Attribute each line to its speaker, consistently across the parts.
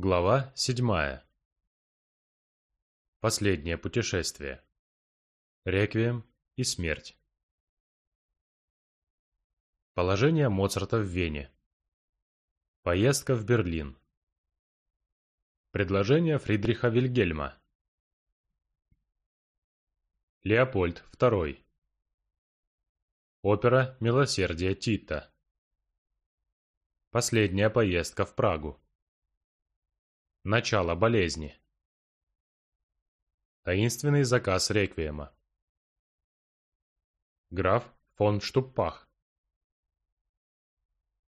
Speaker 1: Глава седьмая. Последнее путешествие. Реквием и смерть. Положение Моцарта в Вене. Поездка в Берлин. Предложение Фридриха Вильгельма. Леопольд II. Опера «Милосердие Тита». Последняя поездка в Прагу. Начало болезни. Таинственный заказ реквиема. Граф фон Штуппах.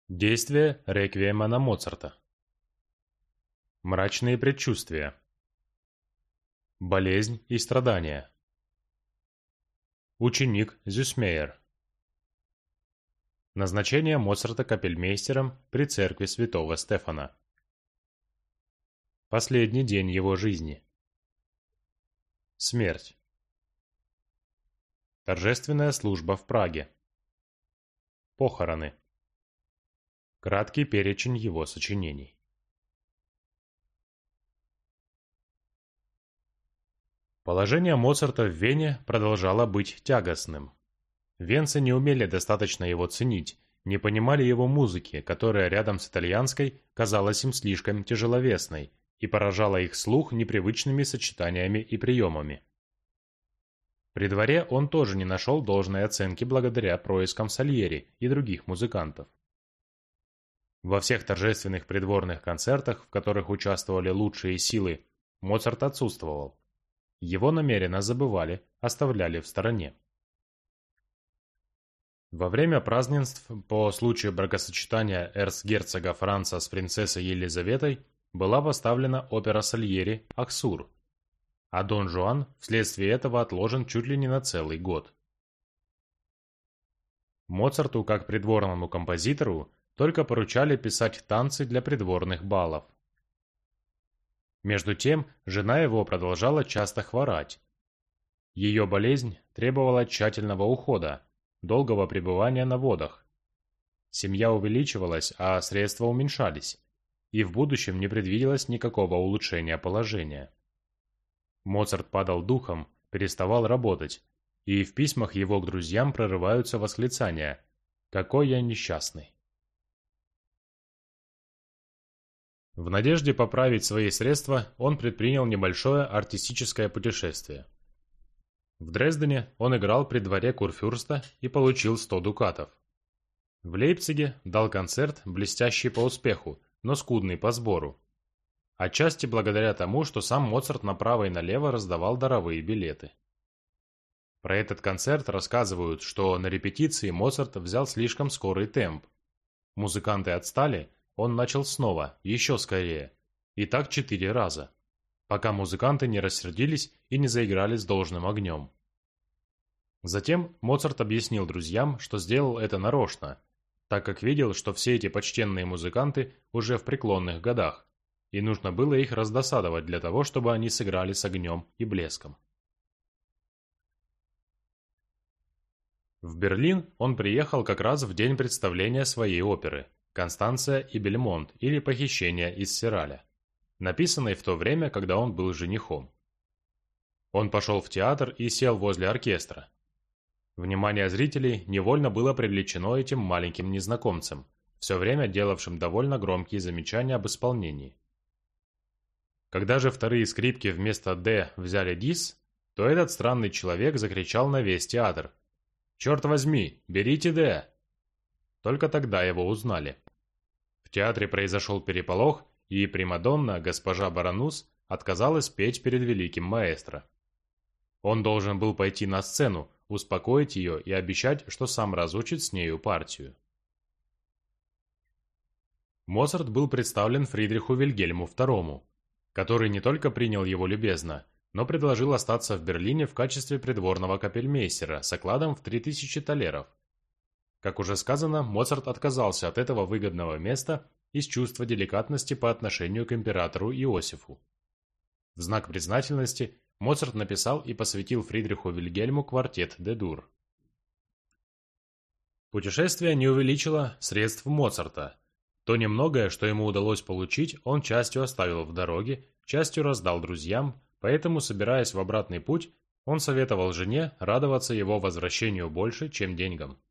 Speaker 1: Действие реквиема на Моцарта. Мрачные предчувствия. Болезнь и страдания. Ученик Зюсмейер. Назначение Моцарта капельмейстером при церкви святого Стефана. Последний день его жизни. Смерть. Торжественная служба в Праге. Похороны. Краткий перечень его сочинений. Положение Моцарта в Вене продолжало быть тягостным. Венцы не умели достаточно его ценить, не понимали его музыки, которая рядом с итальянской казалась им слишком тяжеловесной, и поражала их слух непривычными сочетаниями и приемами. При дворе он тоже не нашел должной оценки благодаря проискам Сальери и других музыкантов. Во всех торжественных придворных концертах, в которых участвовали лучшие силы, Моцарт отсутствовал. Его намеренно забывали, оставляли в стороне. Во время празднеств по случаю бракосочетания эрцгерцога Франца с принцессой Елизаветой была поставлена опера Сальери «Аксур», а Дон Жуан вследствие этого отложен чуть ли не на целый год. Моцарту, как придворному композитору, только поручали писать танцы для придворных балов. Между тем, жена его продолжала часто хворать. Ее болезнь требовала тщательного ухода, долгого пребывания на водах. Семья увеличивалась, а средства уменьшались и в будущем не предвиделось никакого улучшения положения. Моцарт падал духом, переставал работать, и в письмах его к друзьям прорываются восклицания «Какой я несчастный!». В надежде поправить свои средства он предпринял небольшое артистическое путешествие. В Дрездене он играл при дворе Курфюрста и получил 100 дукатов. В Лейпциге дал концерт, блестящий по успеху, но скудный по сбору. Отчасти благодаря тому, что сам Моцарт направо и налево раздавал даровые билеты. Про этот концерт рассказывают, что на репетиции Моцарт взял слишком скорый темп. Музыканты отстали, он начал снова, еще скорее. И так четыре раза. Пока музыканты не рассердились и не заиграли с должным огнем. Затем Моцарт объяснил друзьям, что сделал это нарочно, так как видел, что все эти почтенные музыканты уже в преклонных годах, и нужно было их раздосадовать для того, чтобы они сыграли с огнем и блеском. В Берлин он приехал как раз в день представления своей оперы «Констанция и Бельмонт» или «Похищение из Сираля», написанной в то время, когда он был женихом. Он пошел в театр и сел возле оркестра, Внимание зрителей невольно было привлечено этим маленьким незнакомцем, все время делавшим довольно громкие замечания об исполнении. Когда же вторые скрипки вместо «Д» взяли «Дис», то этот странный человек закричал на весь театр. «Черт возьми, берите «Д»!» Только тогда его узнали. В театре произошел переполох, и Примадонна, госпожа Баранус, отказалась петь перед великим маэстро. Он должен был пойти на сцену, успокоить ее и обещать, что сам разучит с нею партию. Моцарт был представлен Фридриху Вильгельму II, который не только принял его любезно, но предложил остаться в Берлине в качестве придворного капельмейстера с окладом в 3000 талеров. Как уже сказано, Моцарт отказался от этого выгодного места из чувства деликатности по отношению к императору Иосифу. В знак признательности Моцарт написал и посвятил Фридриху Вильгельму квартет «Де-Дур». Путешествие не увеличило средств Моцарта. То немногое, что ему удалось получить, он частью оставил в дороге, частью раздал друзьям, поэтому, собираясь в обратный путь, он советовал жене радоваться его возвращению больше, чем деньгам.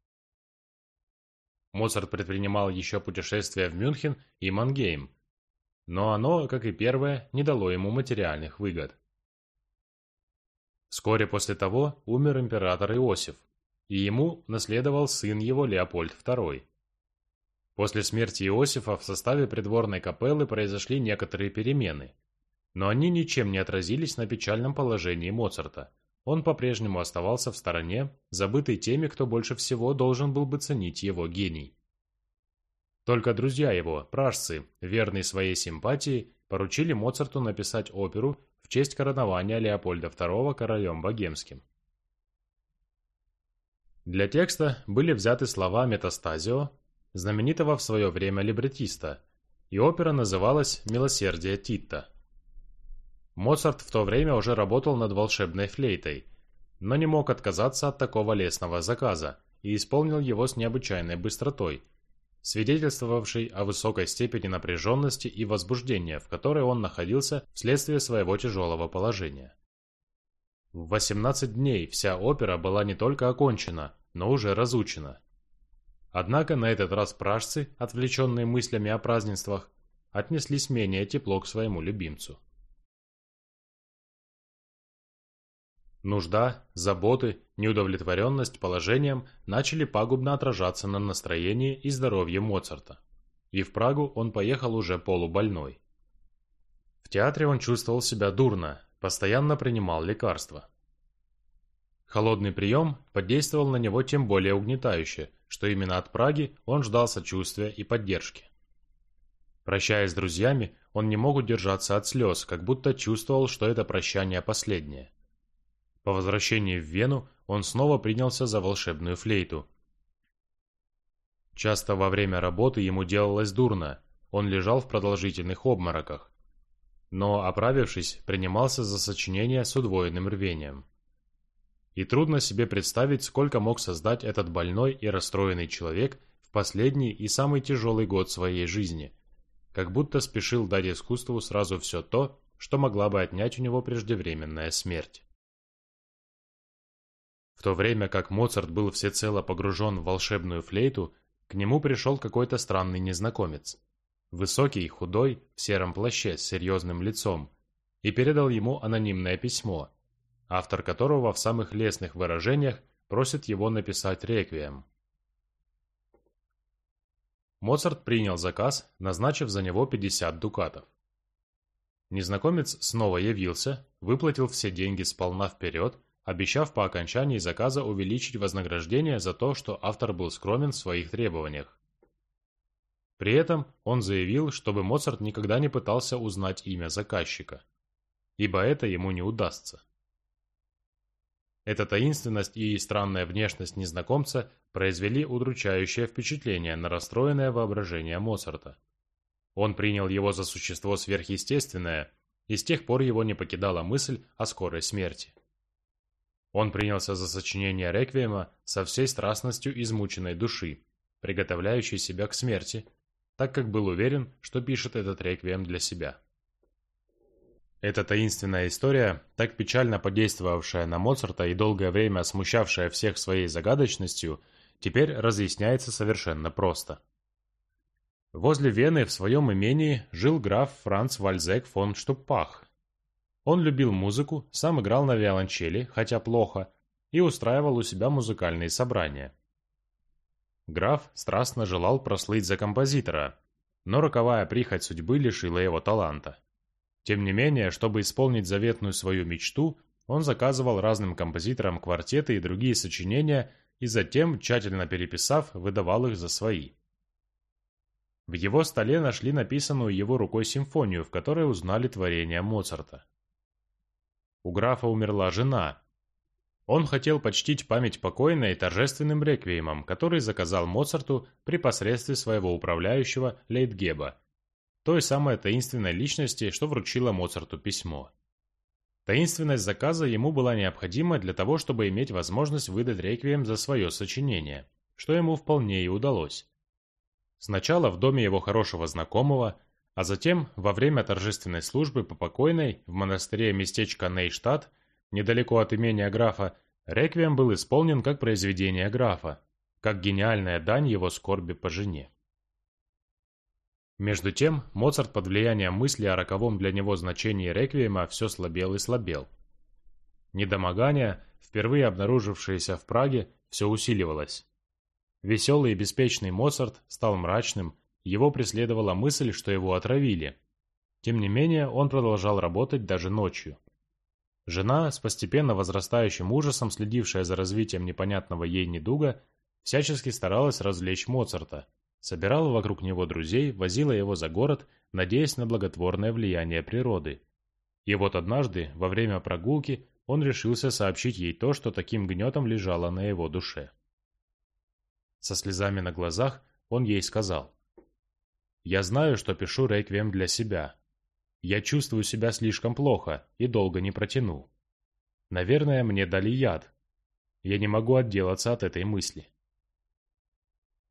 Speaker 1: Моцарт предпринимал еще путешествия в Мюнхен и Мангейм, но оно, как и первое, не дало ему материальных выгод. Вскоре после того умер император Иосиф, и ему наследовал сын его Леопольд II. После смерти Иосифа в составе придворной капеллы произошли некоторые перемены, но они ничем не отразились на печальном положении Моцарта. Он по-прежнему оставался в стороне, забытый теми, кто больше всего должен был бы ценить его гений. Только друзья его, пражцы, верные своей симпатии, поручили Моцарту написать оперу честь коронования Леопольда II королем богемским. Для текста были взяты слова Метастазио, знаменитого в свое время либретиста, и опера называлась «Милосердие Титта». Моцарт в то время уже работал над волшебной флейтой, но не мог отказаться от такого лесного заказа и исполнил его с необычайной быстротой, свидетельствовавшей о высокой степени напряженности и возбуждения, в которой он находился вследствие своего тяжелого положения. В 18 дней вся опера была не только окончена, но уже разучена. Однако на этот раз пражцы, отвлеченные мыслями о празднествах, отнеслись менее тепло к своему любимцу. Нужда, заботы, неудовлетворенность положением начали пагубно отражаться на настроении и здоровье Моцарта. И в Прагу он поехал уже полубольной. В театре он чувствовал себя дурно, постоянно принимал лекарства. Холодный прием подействовал на него тем более угнетающе, что именно от Праги он ждал сочувствия и поддержки. Прощаясь с друзьями, он не мог удержаться от слез, как будто чувствовал, что это прощание последнее. По возвращении в Вену он снова принялся за волшебную флейту. Часто во время работы ему делалось дурно, он лежал в продолжительных обмороках. Но, оправившись, принимался за сочинение с удвоенным рвением. И трудно себе представить, сколько мог создать этот больной и расстроенный человек в последний и самый тяжелый год своей жизни, как будто спешил дать искусству сразу все то, что могла бы отнять у него преждевременная смерть. В то время как Моцарт был всецело погружен в волшебную флейту, к нему пришел какой-то странный незнакомец. Высокий, худой, в сером плаще с серьезным лицом, и передал ему анонимное письмо, автор которого в самых лестных выражениях просит его написать реквием. Моцарт принял заказ, назначив за него 50 дукатов. Незнакомец снова явился, выплатил все деньги сполна вперед обещав по окончании заказа увеличить вознаграждение за то, что автор был скромен в своих требованиях. При этом он заявил, чтобы Моцарт никогда не пытался узнать имя заказчика, ибо это ему не удастся. Эта таинственность и странная внешность незнакомца произвели удручающее впечатление на расстроенное воображение Моцарта. Он принял его за существо сверхъестественное, и с тех пор его не покидала мысль о скорой смерти. Он принялся за сочинение реквиема со всей страстностью измученной души, приготовляющей себя к смерти, так как был уверен, что пишет этот реквием для себя. Эта таинственная история, так печально подействовавшая на Моцарта и долгое время смущавшая всех своей загадочностью, теперь разъясняется совершенно просто. Возле Вены в своем имении жил граф Франц Вальзек фон Штуппах, он любил музыку, сам играл на виолончели, хотя плохо, и устраивал у себя музыкальные собрания. Граф страстно желал прослыть за композитора, но роковая прихоть судьбы лишила его таланта. Тем не менее, чтобы исполнить заветную свою мечту, он заказывал разным композиторам квартеты и другие сочинения и затем, тщательно переписав, выдавал их за свои. В его столе нашли написанную его рукой симфонию, в которой узнали творение Моцарта. У графа умерла жена. Он хотел почтить память покойной торжественным реквиемом, который заказал Моцарту при посредстве своего управляющего Лейтгеба, той самой таинственной личности, что вручила Моцарту письмо. Таинственность заказа ему была необходима для того, чтобы иметь возможность выдать реквием за свое сочинение, что ему вполне и удалось. Сначала в доме его хорошего знакомого, а затем во время торжественной службы по покойной в монастыре местечка Нейштадт, недалеко от имения графа, реквием был исполнен как произведение графа, как гениальная дань его скорби по жене. Между тем, Моцарт под влиянием мысли о роковом для него значении реквиема все слабел и слабел. Недомогание, впервые обнаружившееся в Праге, все усиливалось. Веселый и беспечный Моцарт стал мрачным, его преследовала мысль, что его отравили. Тем не менее, он продолжал работать даже ночью. Жена, с постепенно возрастающим ужасом следившая за развитием непонятного ей недуга, всячески старалась развлечь Моцарта – Собирала вокруг него друзей, возила его за город, надеясь на благотворное влияние природы. И вот однажды, во время прогулки, он решился сообщить ей то, что таким гнетом лежало на его душе. Со слезами на глазах он ей сказал. «Я знаю, что пишу реквием для себя. Я чувствую себя слишком плохо и долго не протяну. Наверное, мне дали яд. Я не могу отделаться от этой мысли».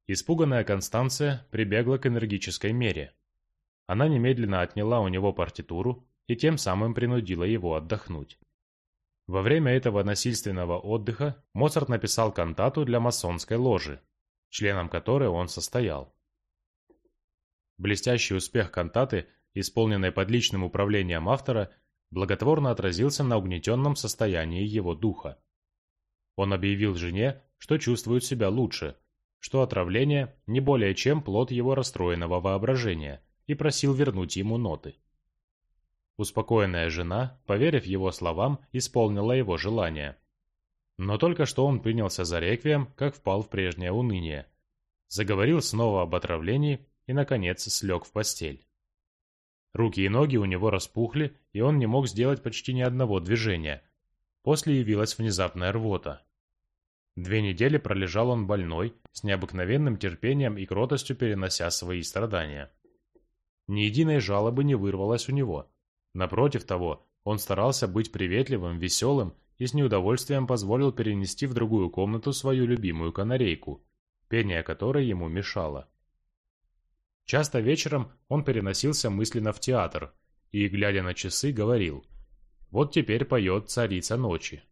Speaker 1: Испуганная Констанция прибегла к энергической мере. Она немедленно отняла у него партитуру и тем самым принудила его отдохнуть. Во время этого насильственного отдыха Моцарт написал кантату для масонской ложи, членом которой он состоял. Блестящий успех кантаты, исполненной под личным управлением автора, благотворно отразился на угнетенном состоянии его духа. Он объявил жене, что чувствует себя лучше – что отравление не более чем плод его расстроенного воображения, и просил вернуть ему ноты. Успокоенная жена, поверив его словам, исполнила его желание. Но только что он принялся за реквием, как впал в прежнее уныние. Заговорил снова об отравлении и, наконец, слег в постель. Руки и ноги у него распухли, и он не мог сделать почти ни одного движения. После явилась внезапная рвота. Две недели пролежал он больной, с необыкновенным терпением и кротостью перенося свои страдания. Ни единой жалобы не вырвалось у него. Напротив того, он старался быть приветливым, веселым и с неудовольствием позволил перенести в другую комнату свою любимую канарейку, пение которой ему мешало. Часто вечером он переносился мысленно в театр и, глядя на часы, говорил «Вот теперь поет царица ночи».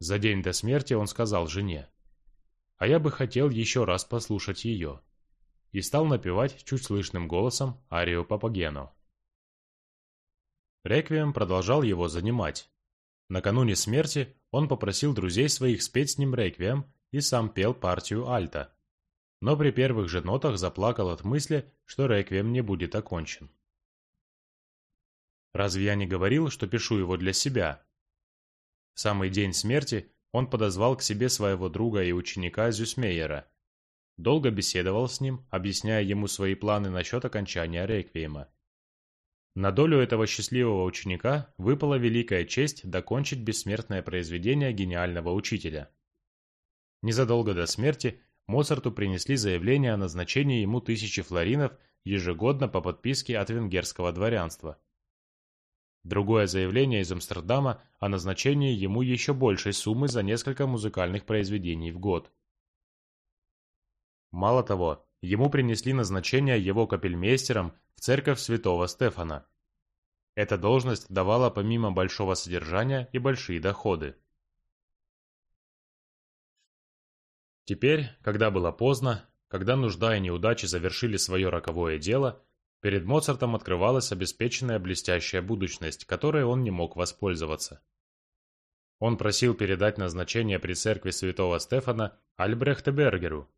Speaker 1: За день до смерти он сказал жене, «А я бы хотел еще раз послушать ее», и стал напевать чуть слышным голосом арию Папагено. Реквием продолжал его занимать. Накануне смерти он попросил друзей своих спеть с ним реквием и сам пел партию альта. Но при первых же нотах заплакал от мысли, что реквием не будет окончен. Разве я не говорил, что пишу его для себя, в самый день смерти он подозвал к себе своего друга и ученика Зюсмейера. Долго беседовал с ним, объясняя ему свои планы насчет окончания реквиема. На долю этого счастливого ученика выпала великая честь докончить бессмертное произведение гениального учителя. Незадолго до смерти Моцарту принесли заявление о назначении ему тысячи флоринов ежегодно по подписке от венгерского дворянства. Другое заявление из Амстердама о назначении ему еще большей суммы за несколько музыкальных произведений в год. Мало того, ему принесли назначение его капельмейстером в церковь святого Стефана. Эта должность давала помимо большого содержания и большие доходы. Теперь, когда было поздно, когда нужда и неудачи завершили свое роковое дело, Перед Моцартом открывалась обеспеченная блестящая будущность, которой он не мог воспользоваться. Он просил передать назначение при церкви святого Стефана Альбрехта Бергеру,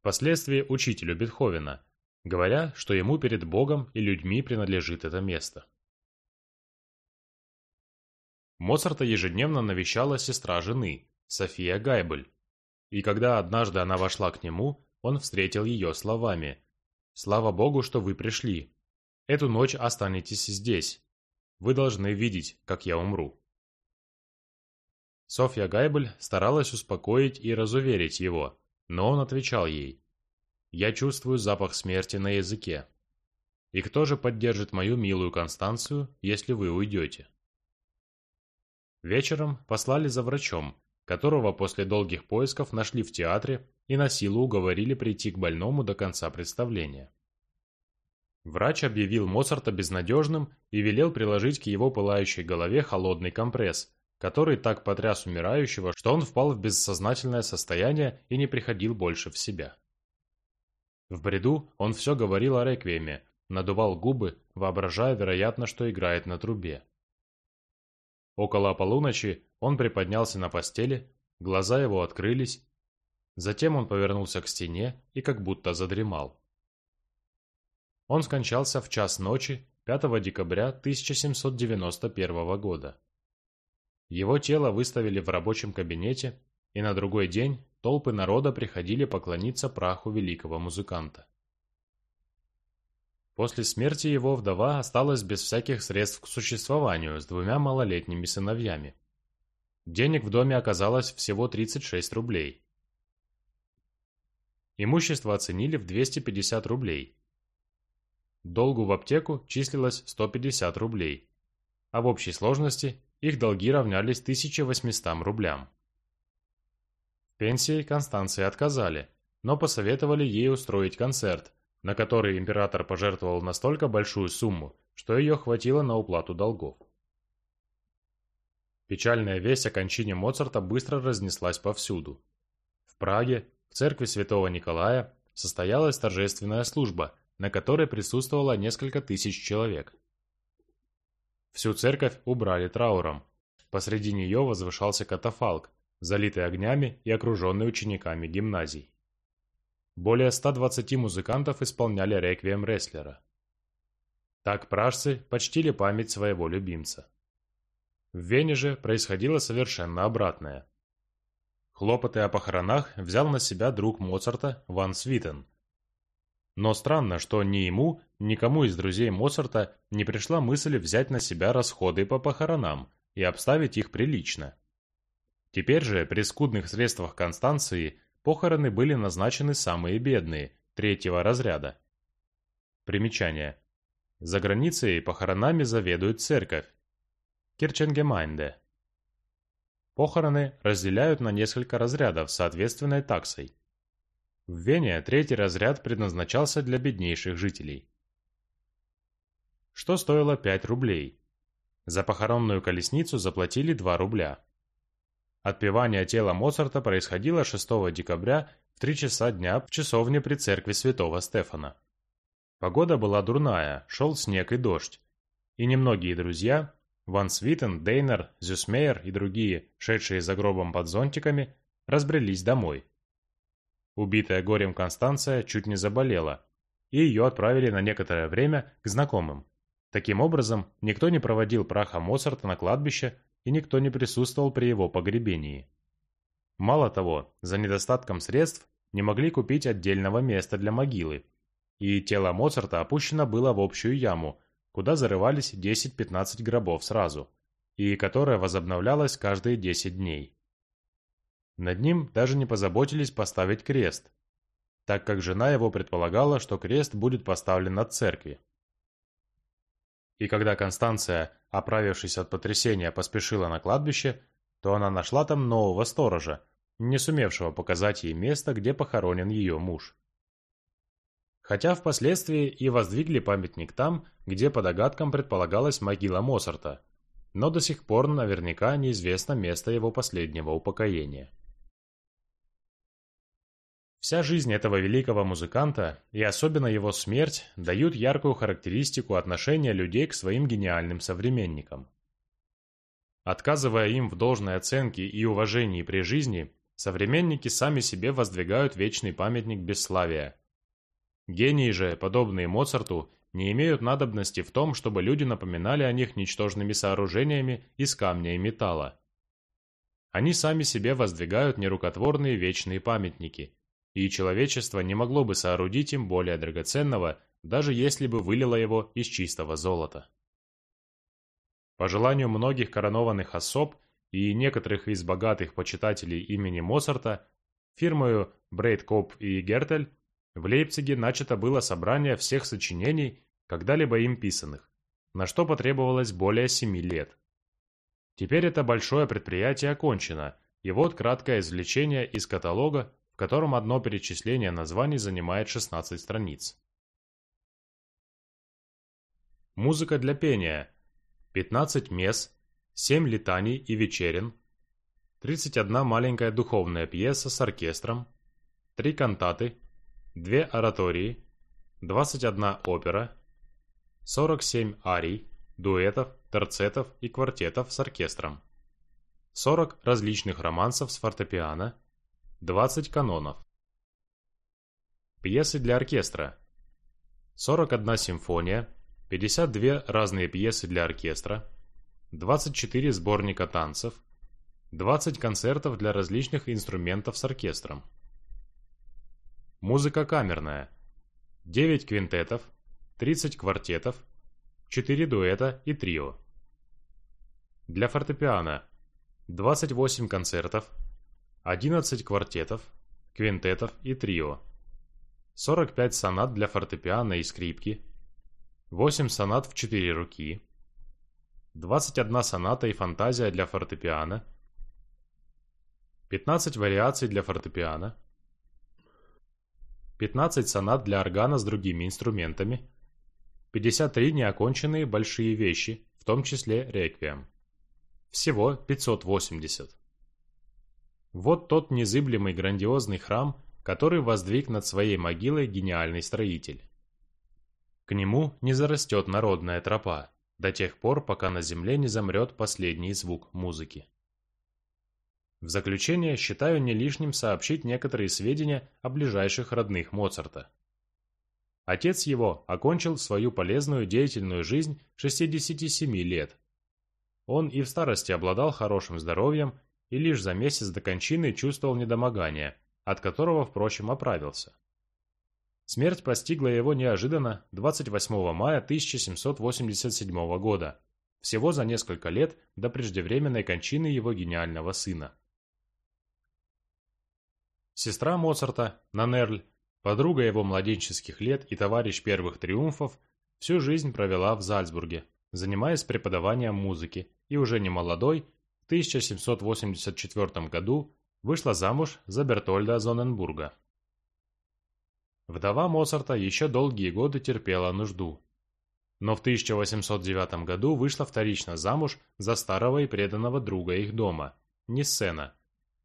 Speaker 1: впоследствии учителю Бетховена, говоря, что ему перед Богом и людьми принадлежит это место. Моцарта ежедневно навещала сестра жены, София Гайбель, и когда однажды она вошла к нему, он встретил ее словами Слава Богу, что вы пришли. Эту ночь останетесь здесь. Вы должны видеть, как я умру». Софья Гайбель старалась успокоить и разуверить его, но он отвечал ей. «Я чувствую запах смерти на языке. И кто же поддержит мою милую Констанцию, если вы уйдете?» Вечером послали за врачом, которого после долгих поисков нашли в театре и на силу уговорили прийти к больному до конца представления. Врач объявил Моцарта безнадежным и велел приложить к его пылающей голове холодный компресс, который так потряс умирающего, что он впал в бессознательное состояние и не приходил больше в себя. В бреду он все говорил о реквиеме, надувал губы, воображая, вероятно, что играет на трубе. Около полуночи он приподнялся на постели, глаза его открылись, затем он повернулся к стене и как будто задремал. Он скончался в час ночи 5 декабря 1791 года. Его тело выставили в рабочем кабинете, и на другой день толпы народа приходили поклониться праху великого музыканта. После смерти его вдова осталась без всяких средств к существованию с двумя малолетними сыновьями. Денег в доме оказалось всего 36 рублей. Имущество оценили в 250 рублей, Долгу в аптеку числилось 150 рублей, а в общей сложности их долги равнялись 1800 рублям. Пенсии Констанции отказали, но посоветовали ей устроить концерт, на который император пожертвовал настолько большую сумму, что ее хватило на уплату долгов. Печальная весть о кончине Моцарта быстро разнеслась повсюду. В Праге, в церкви святого Николая, состоялась торжественная служба – на которой присутствовало несколько тысяч человек. Всю церковь убрали трауром. Посреди нее возвышался катафалк, залитый огнями и окруженный учениками гимназий. Более 120 музыкантов исполняли реквием рестлера. Так пражцы почтили память своего любимца. В Вене же происходило совершенно обратное. Хлопоты о похоронах взял на себя друг Моцарта Ван Свитен – но странно, что ни ему, никому из друзей Моцарта не пришла мысль взять на себя расходы по похоронам и обставить их прилично. Теперь же, при скудных средствах Констанции, похороны были назначены самые бедные, третьего разряда. Примечание. За границей похоронами заведует церковь. Кирченгемайнде. Похороны разделяют на несколько разрядов соответственной таксой. В Вене третий разряд предназначался для беднейших жителей. Что стоило 5 рублей. За похоронную колесницу заплатили 2 рубля. Отпевание тела Моцарта происходило 6 декабря в 3 часа дня в часовне при церкви святого Стефана. Погода была дурная, шел снег и дождь. И немногие друзья, Ван Свитен, Дейнер, Зюсмейер и другие, шедшие за гробом под зонтиками, разбрелись домой. Убитая горем Констанция чуть не заболела, и ее отправили на некоторое время к знакомым. Таким образом, никто не проводил праха Моцарта на кладбище, и никто не присутствовал при его погребении. Мало того, за недостатком средств не могли купить отдельного места для могилы, и тело Моцарта опущено было в общую яму, куда зарывались 10-15 гробов сразу, и которая возобновлялась каждые 10 дней. Над ним даже не позаботились поставить крест, так как жена его предполагала, что крест будет поставлен над церкви. И когда Констанция, оправившись от потрясения, поспешила на кладбище, то она нашла там нового сторожа, не сумевшего показать ей место, где похоронен ее муж. Хотя впоследствии и воздвигли памятник там, где по догадкам предполагалась могила Моцарта, но до сих пор наверняка неизвестно место его последнего упокоения. Вся жизнь этого великого музыканта, и особенно его смерть, дают яркую характеристику отношения людей к своим гениальным современникам. Отказывая им в должной оценке и уважении при жизни, современники сами себе воздвигают вечный памятник бесславия. Гении же, подобные Моцарту, не имеют надобности в том, чтобы люди напоминали о них ничтожными сооружениями из камня и металла. Они сами себе воздвигают нерукотворные вечные памятники, и человечество не могло бы соорудить им более драгоценного, даже если бы вылило его из чистого золота. По желанию многих коронованных особ и некоторых из богатых почитателей имени Моцарта, фирмою Брейдкоп и Гертель в Лейпциге начато было собрание всех сочинений, когда-либо им писанных, на что потребовалось более семи лет. Теперь это большое предприятие окончено, И вот краткое извлечение из каталога, в котором одно перечисление названий занимает 16 страниц. Музыка для пения. 15 мес, 7 летаний и вечерин, 31 маленькая духовная пьеса с оркестром, 3 кантаты, 2 оратории, 21 опера, 47 арий, дуэтов, терцетов и квартетов с оркестром, 40 различных романсов с фортепиано, 20 канонов. Пьесы для оркестра. 41 симфония, 52 разные пьесы для оркестра, 24 сборника танцев, 20 концертов для различных инструментов с оркестром. Музыка камерная. 9 квинтетов, 30 квартетов, 4 дуэта и трио. Для фортепиано 28 концертов, 11 квартетов, квинтетов и трио. 45 сонат для фортепиано и скрипки, 8 сонат в 4 руки, 21 соната и фантазия для фортепиано, 15 вариаций для фортепиано, 15 сонат для органа с другими инструментами, 53 неоконченные большие вещи, в том числе реквием. Всего 580. Вот тот незыблемый грандиозный храм, который воздвиг над своей могилой гениальный строитель. К нему не зарастет народная тропа, до тех пор, пока на земле не замрет последний звук музыки. В заключение считаю не лишним сообщить некоторые сведения о ближайших родных Моцарта. Отец его окончил свою полезную деятельную жизнь 67 лет. Он и в старости обладал хорошим здоровьем и лишь за месяц до кончины чувствовал недомогание, от которого, впрочем, оправился. Смерть постигла его неожиданно 28 мая 1787 года, всего за несколько лет до преждевременной кончины его гениального сына. Сестра Моцарта, Нанерль, подруга его младенческих лет и товарищ первых триумфов, всю жизнь провела в Зальцбурге, занимаясь преподаванием музыки, и уже не молодой, в 1784 году вышла замуж за Бертольда Зоненбурга. Вдова Моцарта еще долгие годы терпела нужду. Но в 1809 году вышла вторично замуж за старого и преданного друга их дома, Ниссена,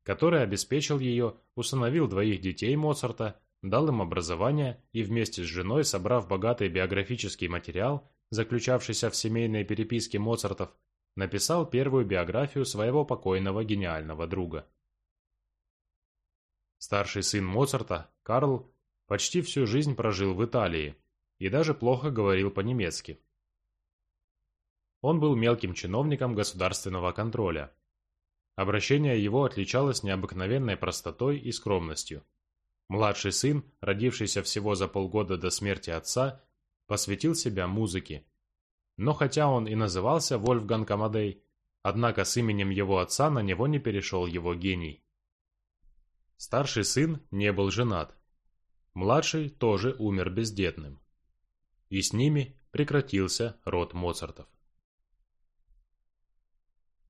Speaker 1: который обеспечил ее, усыновил двоих детей Моцарта, дал им образование и вместе с женой, собрав богатый биографический материал, заключавшийся в семейной переписке Моцартов, написал первую биографию своего покойного гениального друга. Старший сын Моцарта, Карл, почти всю жизнь прожил в Италии и даже плохо говорил по-немецки. Он был мелким чиновником государственного контроля, Обращение его отличалось необыкновенной простотой и скромностью. Младший сын, родившийся всего за полгода до смерти отца, посвятил себя музыке. Но хотя он и назывался Вольфганг Амадей, однако с именем его отца на него не перешел его гений. Старший сын не был женат. Младший тоже умер бездетным. И с ними прекратился род Моцартов.